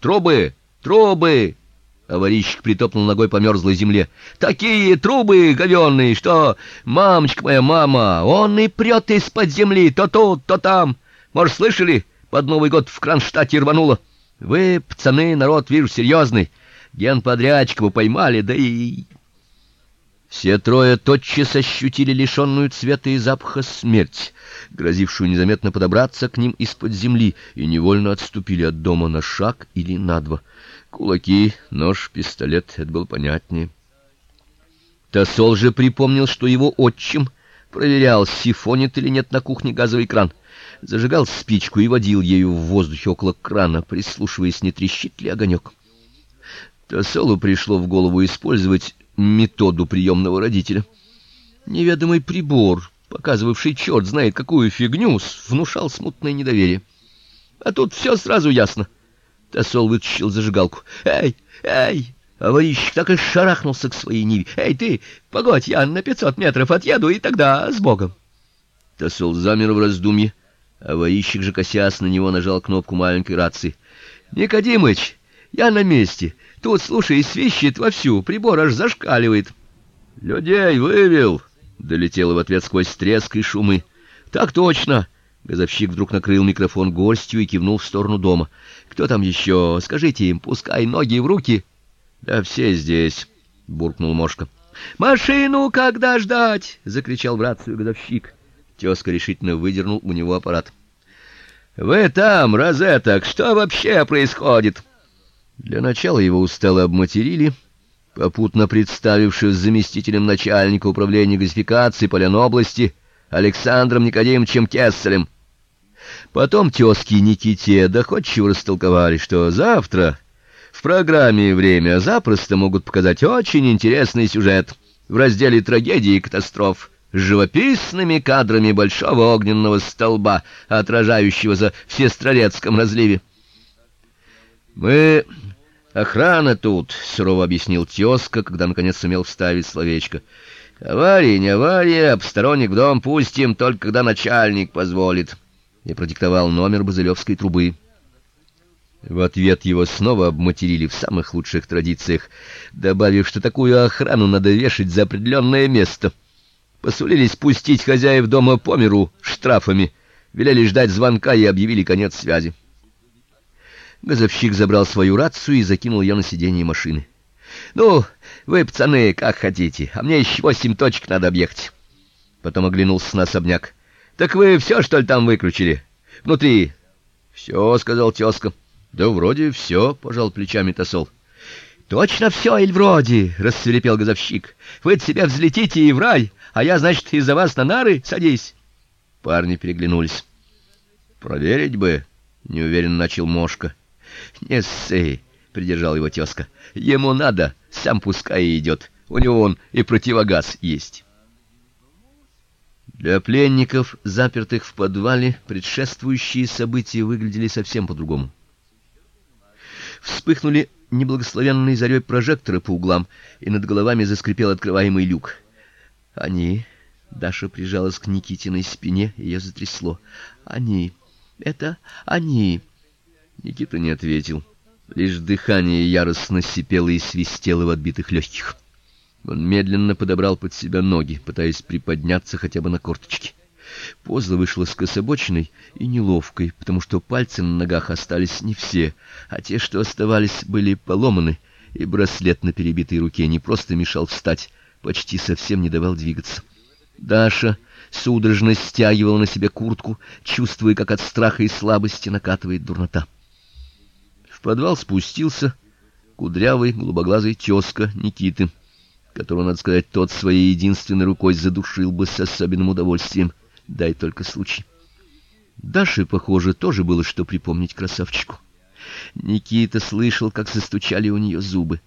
Трубы! Трубы!» Аварийщик притопнул ногой по мерзлой земле. «Такие трубы говёные, что... Мамочка моя, мама, он и прет из-под земли, то тут, то там. Может, слышали, под Новый год в Кронштадте рвануло? Вы, пацаны, народ, вижу, серьезный. Генподрядчика вы поймали, да и...» Все трое тотчас ощутили лишенную цвета и запаха смерть, грозившую незаметно подобраться к ним из-под земли, и невольно отступили от дома на шаг или на два. Кулаки, нож, пистолет — это было понятнее. Тосол же припомнил, что его отчим проверял, сифонит или нет на кухне газовый кран. Зажигал спичку и водил ею в воздухе около крана, прислушиваясь, не трещит ли огонек. Тосолу пришло в голову использовать методу приемного родителя. Неведомый прибор, показывавший черт знает какую фигню, внушал смутное недоверие. А тут все сразу ясно. Тосол вытащил зажигалку. «Эй, эй!» Аварийщик так и шарахнулся к своей Ниве. «Эй, ты, погодь, я на пятьсот метров отъеду, и тогда с Богом!» Тосол замер в раздумье. Аварийщик же, косясь на него, нажал кнопку маленькой рации. «Никодимыч, я на месте. Тут, слушай, свищет вовсю, прибор аж зашкаливает. Людей вывел, долетело в ответ сквозь треск и шумы. Так точно. Газовщик вдруг накрыл микрофон горстью и кивнул в сторону дома. Кто там еще? Скажите им, пускай ноги в руки. Да все здесь, буркнул Мошка. Машину когда ждать? закричал в рацию газовщик. Тёзка решительно выдернул у него аппарат. Вы там, розеток, что вообще происходит? Для начала его устало обматерили, попутно представившись заместителем начальника управления газификации Полянобласти Александром Никодимовичем Кесселем. Потом тёзки Никите доходчиво растолковали, что завтра в программе «Время» запросто могут показать очень интересный сюжет в разделе «Трагедии и катастроф» с живописными кадрами большого огненного столба, отражающегося в Сестрорецком разливе. Мы Охрана тут, сурово объяснил тёзка, когда наконец сумел вставить словечко. Авария, не авария, посторонник в дом пустим только когда начальник позволит. И продиктовал номер базылевской трубы. В ответ его снова обматерили в самых лучших традициях, добавив, что такую охрану надо вешать за определенное место. Посулили спустить хозяев дома по миру штрафами, велели ждать звонка и объявили конец связи. Газовщик забрал свою рацию и закинул ее на сиденье машины. Ну, вы, пацаны, как хотите, а мне еще восемь точек надо объехать. Потом оглянулся на особняк. Так вы все, что ли, там выключили? Внутри. «Все», — сказал тезка. Да вроде все, пожал плечами Тосол. Точно все, или вроде, рассверепел газовщик. Вы от себя взлетите и в рай, а я, значит, из-за вас на нары садись. Парни переглянулись. Проверить бы, неуверенно начал Мошка. Не ссы, придержал его тезка. Ему надо, сам пускай идет. У него он и противогаз есть. Для пленников, запертых в подвале, предшествующие события выглядели совсем по-другому. Вспыхнули неблагословенные зарей прожекторы по углам, и над головами заскрипел открываемый люк. Они Даша прижалась к Никитиной спине, ее затрясло. Они это они Никита не ответил. Лишь дыхание яростно сипело и свистело в отбитых легких. Он медленно подобрал под себя ноги, пытаясь приподняться хотя бы на корточки. Поза вышла скособоченной и неловкой, потому что пальцы на ногах остались не все, а те, что оставались, были поломаны, и браслет на перебитой руке не просто мешал встать, почти совсем не давал двигаться. Даша судорожно стягивала на себе куртку, чувствуя, как от страха и слабости накатывает дурнота. Подвал спустился кудрявый, голубоглазый тезка Никиты, которого, надо сказать, тот своей единственной рукой задушил бы с особенным удовольствием, дай только случай. Даше, похоже, тоже было что припомнить красавчику. Никита слышал, как застучали у нее зубы,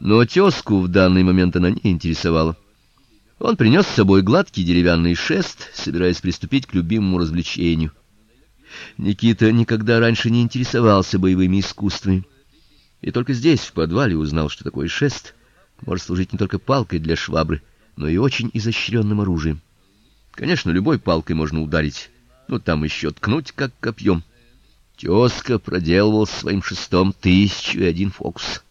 но тезку в данный момент она не интересовала. Он принес с собой гладкий деревянный шест, собираясь приступить к любимому развлечению. Никита никогда раньше не интересовался боевыми искусствами. И только здесь, в подвале, узнал, что такое шест может служить не только палкой для швабры, но и очень изощренным оружием. Конечно, любой палкой можно ударить, но там еще ткнуть как копьем. Тезка проделывал своим шестом тысячу и один фокус.